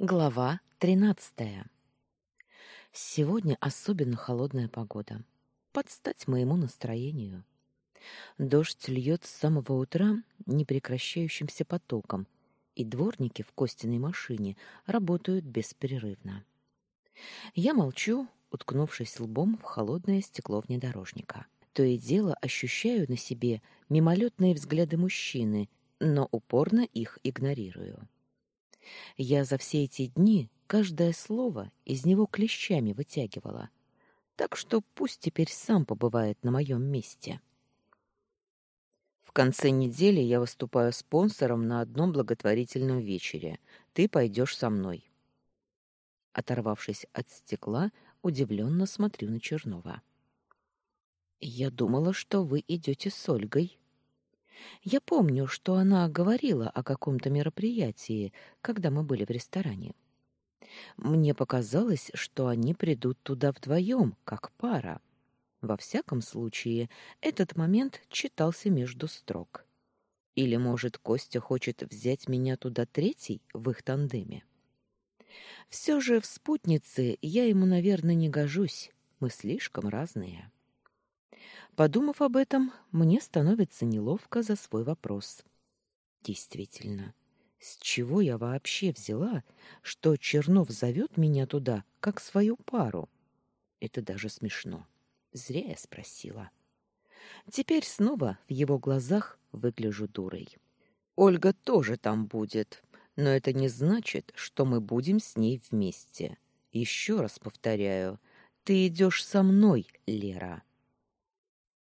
Глава тринадцатая. Сегодня особенно холодная погода. Под стать моему настроению. Дождь льет с самого утра непрекращающимся потоком, и дворники в Костиной машине работают беспрерывно. Я молчу, уткнувшись лбом в холодное стекло внедорожника. То и дело ощущаю на себе мимолетные взгляды мужчины, но упорно их игнорирую. Я за все эти дни каждое слово из него клещами вытягивала, так что пусть теперь сам побывает на моем месте. В конце недели я выступаю спонсором на одном благотворительном вечере. Ты пойдешь со мной. Оторвавшись от стекла, удивленно смотрю на Чернова. Я думала, что вы идете с Ольгой. Я помню, что она говорила о каком-то мероприятии, когда мы были в ресторане. Мне показалось, что они придут туда вдвоем, как пара. Во всяком случае, этот момент читался между строк. Или, может, Костя хочет взять меня туда третий в их тандеме? Все же в спутнице я ему, наверное, не гожусь. Мы слишком разные. Подумав об этом, мне становится неловко за свой вопрос. Действительно, с чего я вообще взяла, что Чернов зовет меня туда, как свою пару? Это даже смешно. Зря я спросила. Теперь снова в его глазах выгляжу дурой. Ольга тоже там будет, но это не значит, что мы будем с ней вместе. Еще раз повторяю, ты идешь со мной, Лера.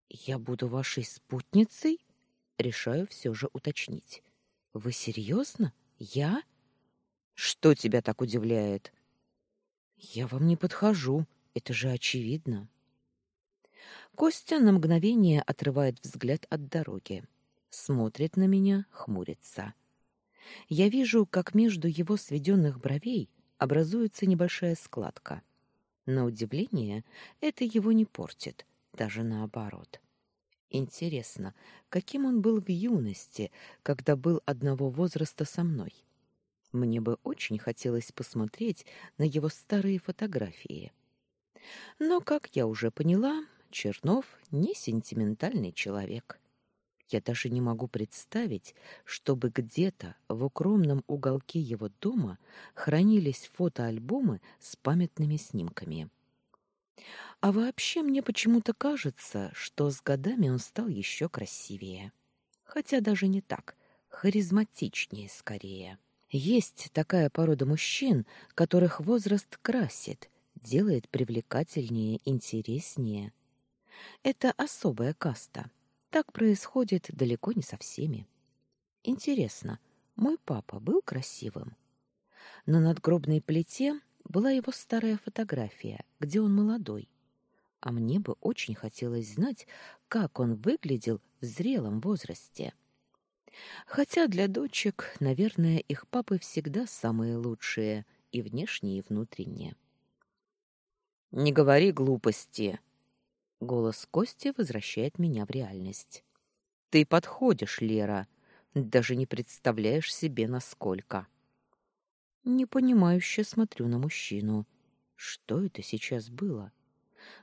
Я буду вашей спутницей? Решаю все же уточнить. Вы серьезно? Я? Что тебя так удивляет? Я вам не подхожу, это же очевидно. Костя на мгновение отрывает взгляд от дороги, смотрит на меня, хмурится. Я вижу, как между его сведенных бровей образуется небольшая складка. На удивление, это его не портит даже наоборот. Интересно, каким он был в юности, когда был одного возраста со мной? Мне бы очень хотелось посмотреть на его старые фотографии. Но, как я уже поняла, Чернов не сентиментальный человек. Я даже не могу представить, чтобы где-то в укромном уголке его дома хранились фотоальбомы с памятными снимками. А вообще мне почему-то кажется, что с годами он стал еще красивее. Хотя даже не так, харизматичнее скорее. Есть такая порода мужчин, которых возраст красит, делает привлекательнее, интереснее. Это особая каста. Так происходит далеко не со всеми. Интересно, мой папа был красивым? На надгробной плите была его старая фотография, где он молодой. А мне бы очень хотелось знать, как он выглядел в зрелом возрасте. Хотя для дочек, наверное, их папы всегда самые лучшие, и внешние, и внутренние. «Не говори глупости!» Голос Кости возвращает меня в реальность. «Ты подходишь, Лера. Даже не представляешь себе, насколько». Непонимающе смотрю на мужчину. Что это сейчас было?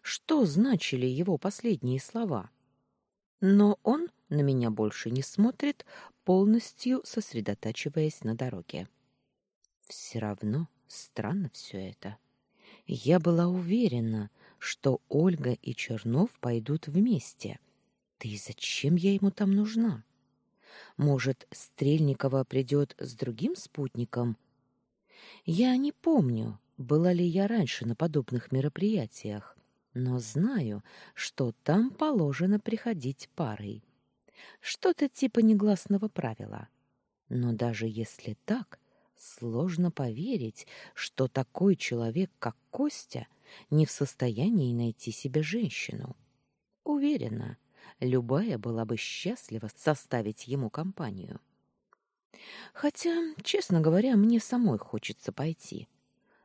Что значили его последние слова? Но он на меня больше не смотрит, полностью сосредотачиваясь на дороге. Все равно странно все это. Я была уверена, что Ольга и Чернов пойдут вместе. Да и зачем я ему там нужна? Может, Стрельникова придет с другим спутником, я не помню, была ли я раньше на подобных мероприятиях, но знаю, что там положено приходить парой. Что-то типа негласного правила. Но даже если так, сложно поверить, что такой человек, как Костя, не в состоянии найти себе женщину. Уверена, любая была бы счастлива составить ему компанию. Хотя, честно говоря, мне самой хочется пойти.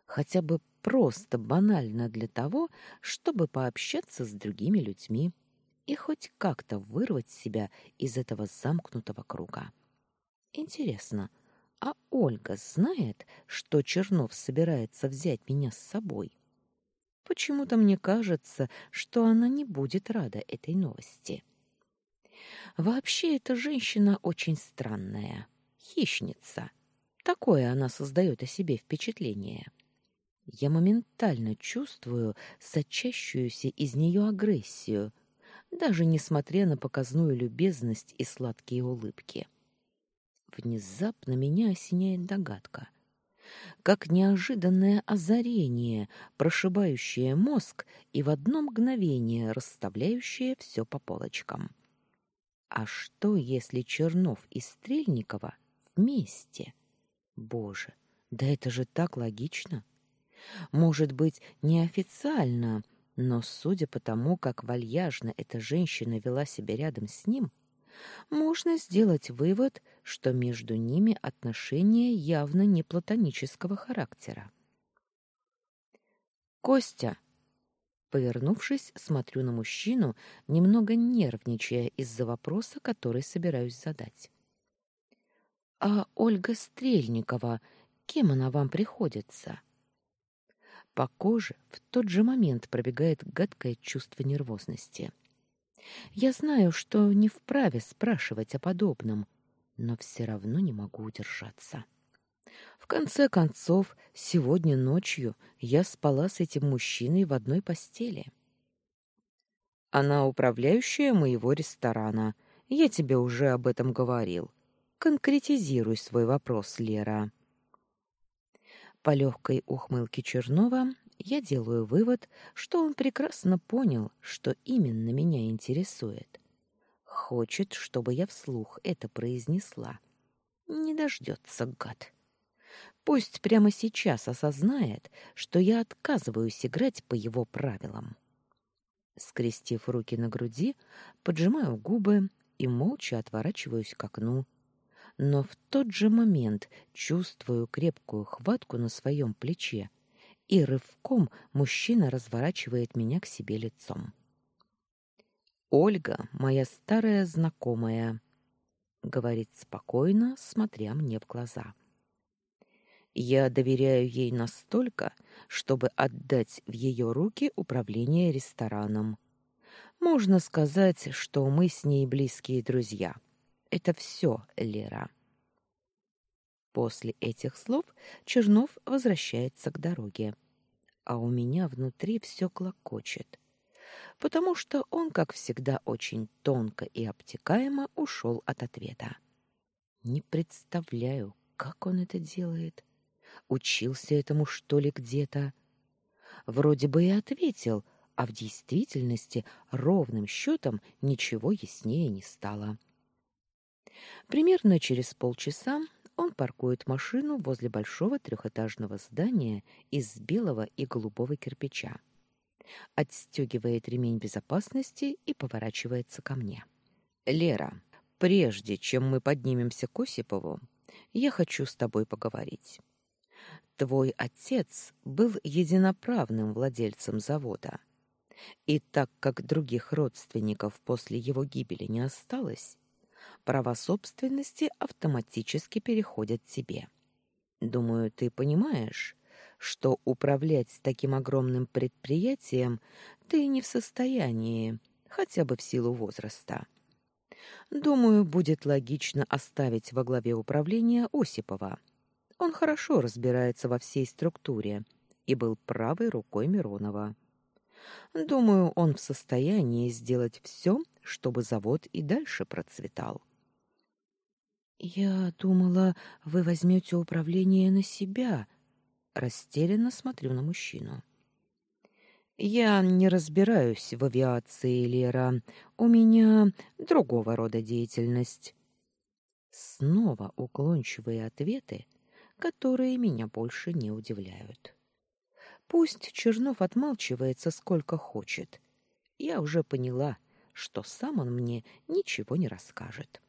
Хотя бы просто банально для того, чтобы пообщаться с другими людьми и хоть как-то вырвать себя из этого замкнутого круга. Интересно, А Ольга знает, что Чернов собирается взять меня с собой. Почему-то мне кажется, что она не будет рада этой новости. Вообще эта женщина очень странная, хищница. Такое она создает о себе впечатление. Я моментально чувствую сочащуюся из нее агрессию, даже несмотря на показную любезность и сладкие улыбки. Внезапно меня осеняет догадка. Как неожиданное озарение, прошибающее мозг и в одно мгновение расставляющее все по полочкам. А что, если Чернов и Стрельникова вместе? Боже, да это же так логично. Может быть, неофициально, но судя по тому, как вальяжно эта женщина вела себя рядом с ним, можно сделать вывод, что между ними отношения явно не платонического характера. Костя, повернувшись, смотрю на мужчину, немного нервничая из-за вопроса, который собираюсь задать. А Ольга Стрельникова, кем она вам приходится? По коже в тот же момент пробегает гадкое чувство нервозности. Я знаю, что не вправе спрашивать о подобном, но все равно не могу удержаться. В конце концов, сегодня ночью я спала с этим мужчиной в одной постели. Она управляющая моего ресторана. Я тебе уже об этом говорил. Конкретизируй свой вопрос, Лера. По легкой ухмылке Чернова я делаю вывод, что он прекрасно понял, что именно меня интересует. Хочет, чтобы я вслух это произнесла. Не дождется, гад. Пусть прямо сейчас осознает, что я отказываюсь играть по его правилам. Скрестив руки на груди, поджимаю губы и молча отворачиваюсь к окну, но в тот же момент чувствую крепкую хватку на своем плече, и рывком мужчина разворачивает меня к себе лицом. «Ольга, моя старая знакомая», — говорит спокойно, смотря мне в глаза. «Я доверяю ей настолько, чтобы отдать в ее руки управление рестораном. Можно сказать, что мы с ней близкие друзья». Это все, Лера. После этих слов Чернов возвращается к дороге. А у меня внутри все клокочет, потому что он, как всегда, очень тонко и обтекаемо ушел от ответа. Не представляю, как он это делает. Учился этому, что ли, где-то? Вроде бы и ответил, а в действительности ровным счетом ничего яснее не стало. — Примерно через полчаса он паркует машину возле большого трехэтажного здания из белого и голубого кирпича. Отстегивает ремень безопасности и поворачивается ко мне. «Лера, прежде чем мы поднимемся к Осипову, я хочу с тобой поговорить. Твой отец был единоправным владельцем завода. И так как других родственников после его гибели не осталось, права собственности автоматически переходят тебе. Думаю, ты понимаешь, что управлять таким огромным предприятием ты не в состоянии, хотя бы в силу возраста. Думаю, будет логично оставить во главе управления Осипова. Он хорошо разбирается во всей структуре и был правой рукой Миронова. Думаю, он в состоянии сделать все, чтобы завод и дальше процветал. Я думала, вы возьмете управление на себя. Растерянно смотрю на мужчину. Я не разбираюсь в авиации, Лера. У меня другого рода деятельность. Снова уклончивые ответы, которые меня больше не удивляют. Пусть Чернов отмалчивается сколько хочет. Я уже поняла, что сам он мне ничего не расскажет.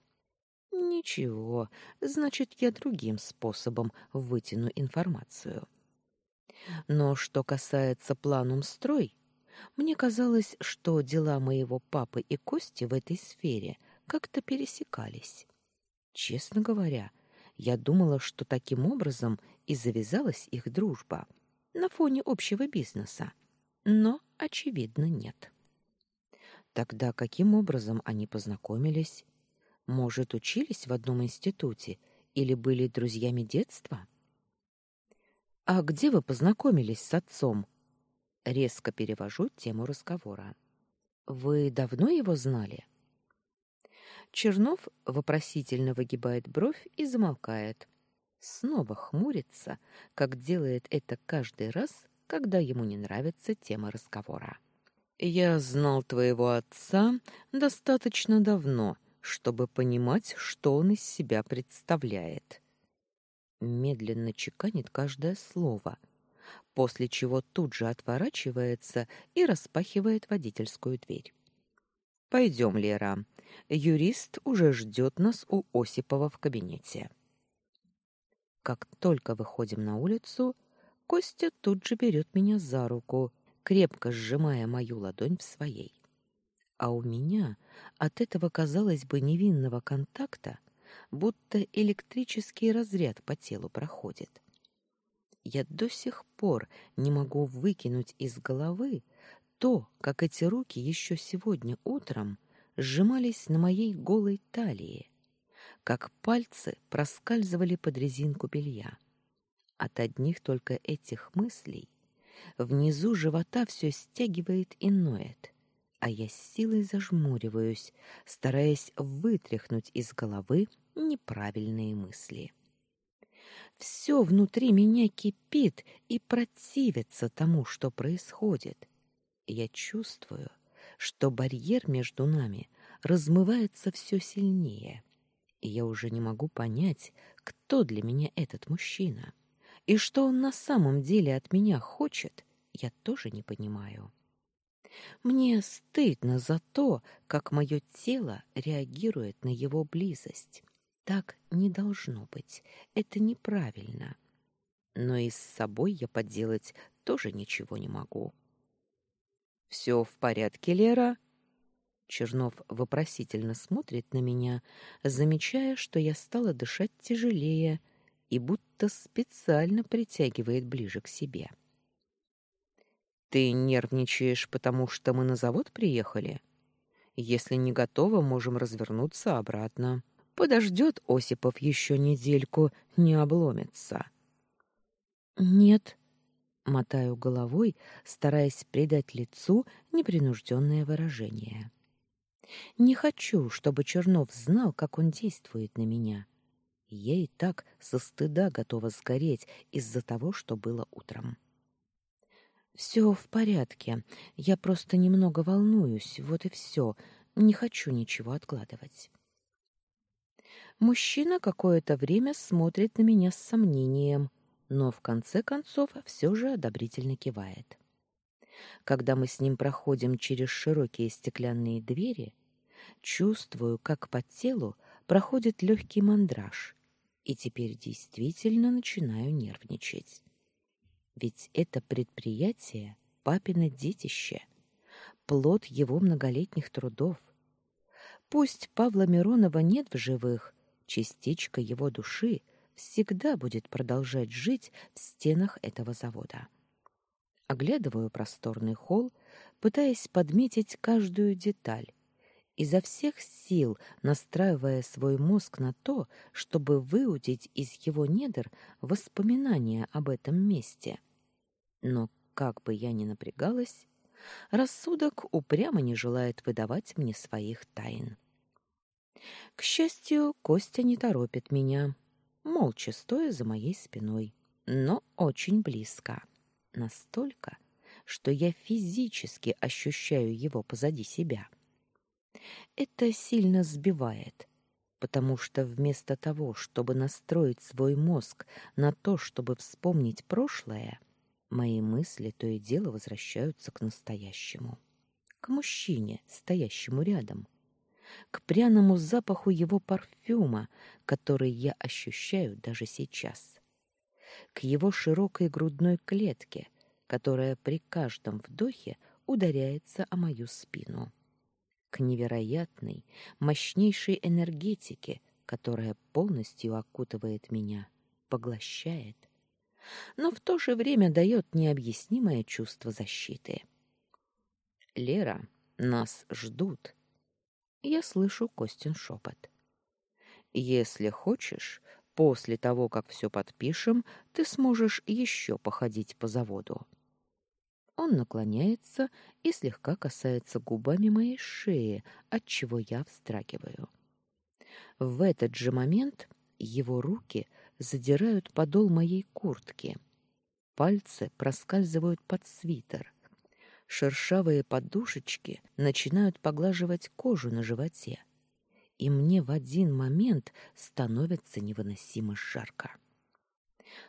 Ничего, значит, я другим способом вытяну информацию. Но что касается планум строй, мне казалось, что дела моего папы и Кости в этой сфере как-то пересекались. Честно говоря, Я думала, что таким образом и завязалась их дружба на фоне общего бизнеса. Но, очевидно, нет. Тогда каким образом они познакомились? Может, учились в одном институте или были друзьями детства? А где вы познакомились с отцом? Резко перевожу тему разговора. Вы давно его знали? Чернов вопросительно выгибает бровь и замолкает. Снова хмурится, как делает это каждый раз, когда ему не нравится тема разговора. Я знал твоего отца достаточно давно, чтобы понимать, что он из себя представляет. Медленно чеканит каждое слово, после чего тут же отворачивается и распахивает водительскую дверь. Пойдем, Лера. Юрист уже ждет нас у Осипова в кабинете. Как только выходим на улицу, Костя тут же берет меня за руку крепко сжимая мою ладонь в своей. А у меня от этого, казалось бы, невинного контакта будто электрический разряд по телу проходит. Я до сих пор не могу выкинуть из головы то, как эти руки еще сегодня утром сжимались на моей голой талии, как пальцы проскальзывали под резинку белья. От одних только этих мыслей Внизу живота все стягивает и ноет, а я с силой зажмуриваюсь, стараясь вытряхнуть из головы неправильные мысли. Все внутри меня кипит и противится тому, что происходит. Я чувствую, что барьер между нами размывается все сильнее, и я уже не могу понять, кто для меня этот мужчина. И что он на самом деле от меня хочет, я тоже не понимаю. Мне стыдно за то, как мое тело реагирует на его близость. Так не должно быть. Это неправильно. Но и с собой я поделать тоже ничего не могу. «Все в порядке, Лера?» Чернов вопросительно смотрит на меня, замечая, что я стала дышать тяжелее и будто специально притягивает ближе к себе. Ты нервничаешь, потому что мы на завод приехали? Если не готова, можем развернуться обратно. Подождет Осипов еще недельку, не обломится. Нет, мотаю головой, стараясь придать лицу непринужденное выражение. Не хочу, чтобы Чернов знал, как он действует на меня. Я и так со стыда готова сгореть из-за того, что было утром. Все в порядке. Я просто немного волнуюсь, вот и все. Не хочу ничего откладывать. Мужчина какое-то время смотрит на меня с сомнением, но в конце концов все же одобрительно кивает. Когда мы с ним проходим через широкие стеклянные двери, чувствую, как по телу проходит легкий мандраж, и теперь действительно начинаю нервничать. Ведь это предприятие — папино детище, плод его многолетних трудов. Пусть Павла Миронова нет в живых, частичка его души всегда будет продолжать жить в стенах этого завода. Оглядываю просторный холл, пытаясь подметить каждую деталь, изо всех сил настраивая свой мозг на то, чтобы выудить из его недр воспоминания об этом месте. Но как бы я ни напрягалась, рассудок упрямо не желает выдавать мне своих тайн. К счастью, Костя не торопит меня, молча стоя за моей спиной, но очень близко. Настолько, что я физически ощущаю его позади себя. — это сильно сбивает, потому что вместо того, чтобы настроить свой мозг на то, чтобы вспомнить прошлое, мои мысли то и дело возвращаются к настоящему, к мужчине, стоящему рядом, к пряному запаху его парфюма, который я ощущаю даже сейчас, к его широкой грудной клетке, которая при каждом вдохе ударяется о мою спину. К невероятной, мощнейшей энергетике, которая полностью окутывает меня, поглощает, но в то же время дает необъяснимое чувство защиты. «Лера, нас ждут!» Я слышу Костин шепот. «Если хочешь, после того, как все подпишем, ты сможешь еще походить по заводу». Он наклоняется и слегка касается губами моей шеи, от чего я вздрагиваю. В этот же момент его руки задирают подол моей куртки. Пальцы проскальзывают под свитер. Шершавые подушечки начинают поглаживать кожу на животе. И мне в один момент становится невыносимо жарко.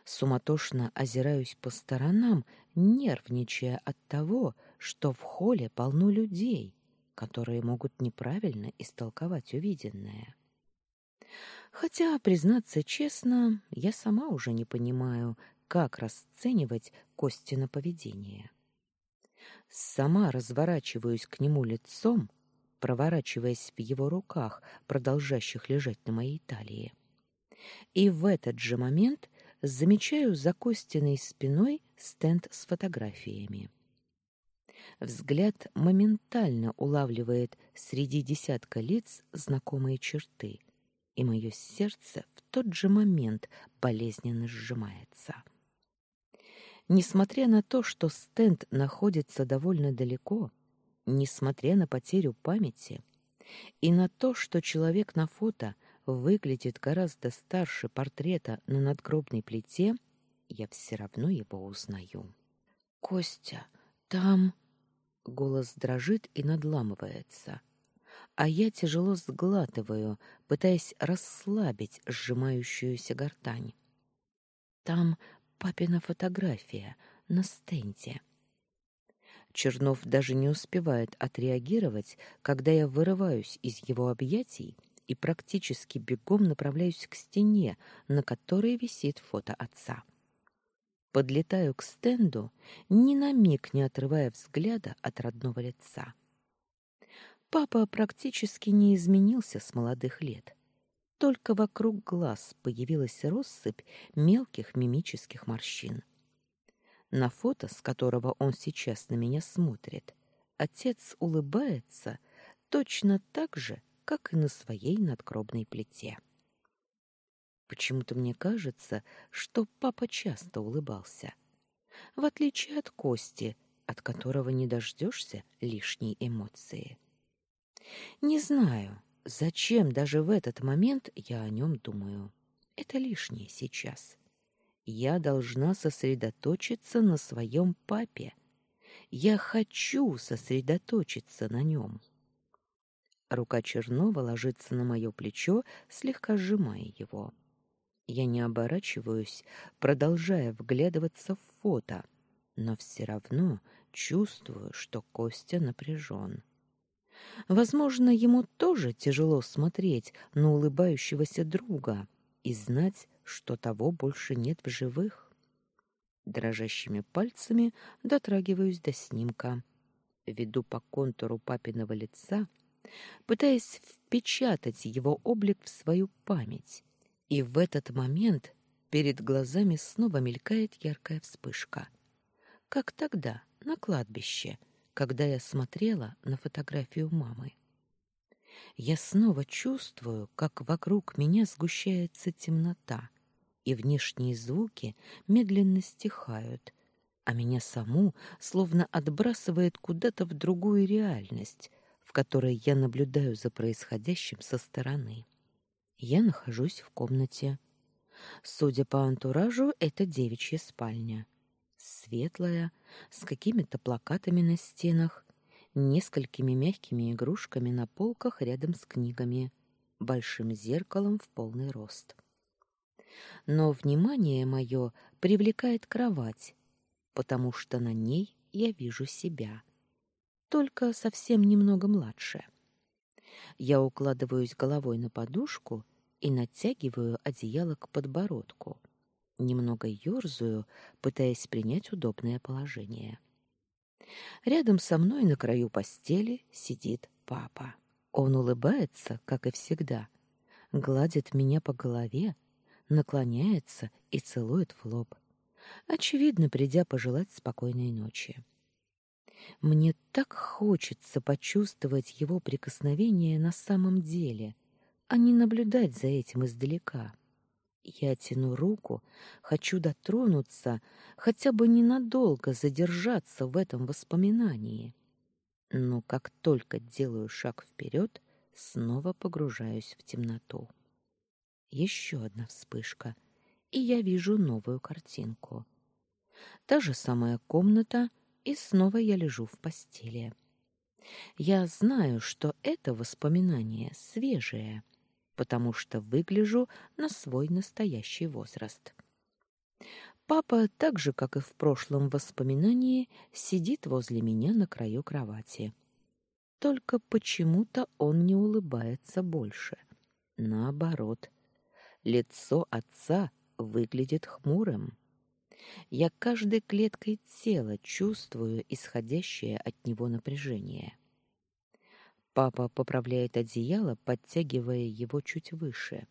Суматошно озираюсь по сторонам, нервничая от того, что в холле полно людей, которые могут неправильно истолковать увиденное. Хотя, признаться честно, я сама уже не понимаю, как расценивать Костина поведение. Сама разворачиваюсь к нему лицом, проворачиваясь в его руках, продолжающих лежать на моей талии. И в этот же момент замечаю за Костиной спиной стенд с фотографиями. Взгляд моментально улавливает среди десятка лиц знакомые черты, и мое сердце в тот же момент болезненно сжимается. Несмотря на то, что стенд находится довольно далеко, несмотря на потерю памяти и на то, что человек на фото выглядит гораздо старше портрета на надгробной плите, я все равно его узнаю. «Костя, там...» Голос дрожит и надламывается, а я тяжело сглатываю, пытаясь расслабить сжимающуюся гортань. «Там папина фотография на стенде». Чернов даже не успевает отреагировать, когда я вырываюсь из его объятий и практически бегом направляюсь к стене, на которой висит фото отца. Подлетаю к стенду, ни на миг не отрывая взгляда от родного лица. Папа практически не изменился с молодых лет. Только вокруг глаз появилась россыпь мелких мимических морщин. На фото, с которого он сейчас на меня смотрит, отец улыбается точно так же, как и на своей надгробной плите. Почему-то мне кажется, что папа часто улыбался. В отличие от Кости, от которого не дождешься лишней эмоции. Не знаю, зачем даже в этот момент я о нем думаю. Это лишнее сейчас. Я должна сосредоточиться на своем папе. Я хочу сосредоточиться на нем. Рука Чернова ложится на мое плечо, слегка сжимая его. Я не оборачиваюсь, продолжая вглядываться в фото, но все равно чувствую, что Костя напряжен. Возможно, ему тоже тяжело смотреть на улыбающегося друга и знать, что того больше нет в живых. Дрожащими пальцами дотрагиваюсь до снимка. Веду по контуру папиного лица — пытаясь впечатать его облик в свою память. И в этот момент перед глазами снова мелькает яркая вспышка. Как тогда, на кладбище, когда я смотрела на фотографию мамы. Я снова чувствую, как вокруг меня сгущается темнота, и внешние звуки медленно стихают, а меня саму словно отбрасывает куда-то в другую реальность, в которой я наблюдаю за происходящим со стороны. Я нахожусь в комнате. Судя по антуражу, это девичья спальня. Светлая, с какими-то плакатами на стенах, несколькими мягкими игрушками на полках рядом с книгами, большим зеркалом в полный рост. Но внимание мое привлекает кровать, потому что на ней я вижу себя — только совсем немного младше. Я укладываюсь головой на подушку и натягиваю одеяло к подбородку. Немного ёрзаю, пытаясь принять удобное положение. Рядом со мной на краю постели сидит папа. Он улыбается, как и всегда. Гладит меня по голове, наклоняется и целует в лоб, очевидно, придя пожелать спокойной ночи. Мне так хочется почувствовать его прикосновение на самом деле, а не наблюдать за этим издалека. Я тяну руку, хочу дотронуться, хотя бы ненадолго задержаться в этом воспоминании. Но как только делаю шаг вперед, снова погружаюсь в темноту. Еще одна вспышка, и я вижу новую картинку. Та же самая комната, и снова я лежу в постели. Я знаю, что это воспоминание свежее, потому что выгляжу на свой настоящий возраст. Папа, так же, как и в прошлом воспоминании, сидит возле меня на краю кровати. Только почему-то он не улыбается больше. Наоборот, лицо отца выглядит хмурым. Я каждой клеткой тела чувствую исходящее от него напряжение. Папа поправляет одеяло, подтягивая его чуть выше.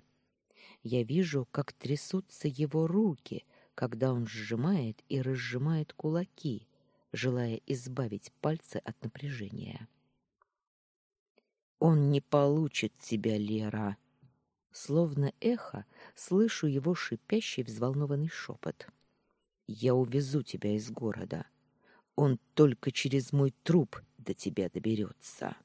Я вижу, как трясутся его руки, когда он сжимает и разжимает кулаки, желая избавить пальцы от напряжения. Он не получит тебя, Лера. Словно эхо, слышу его шипящий взволнованный шепот. Я увезу тебя из города. Он только через мой труп до тебя доберется.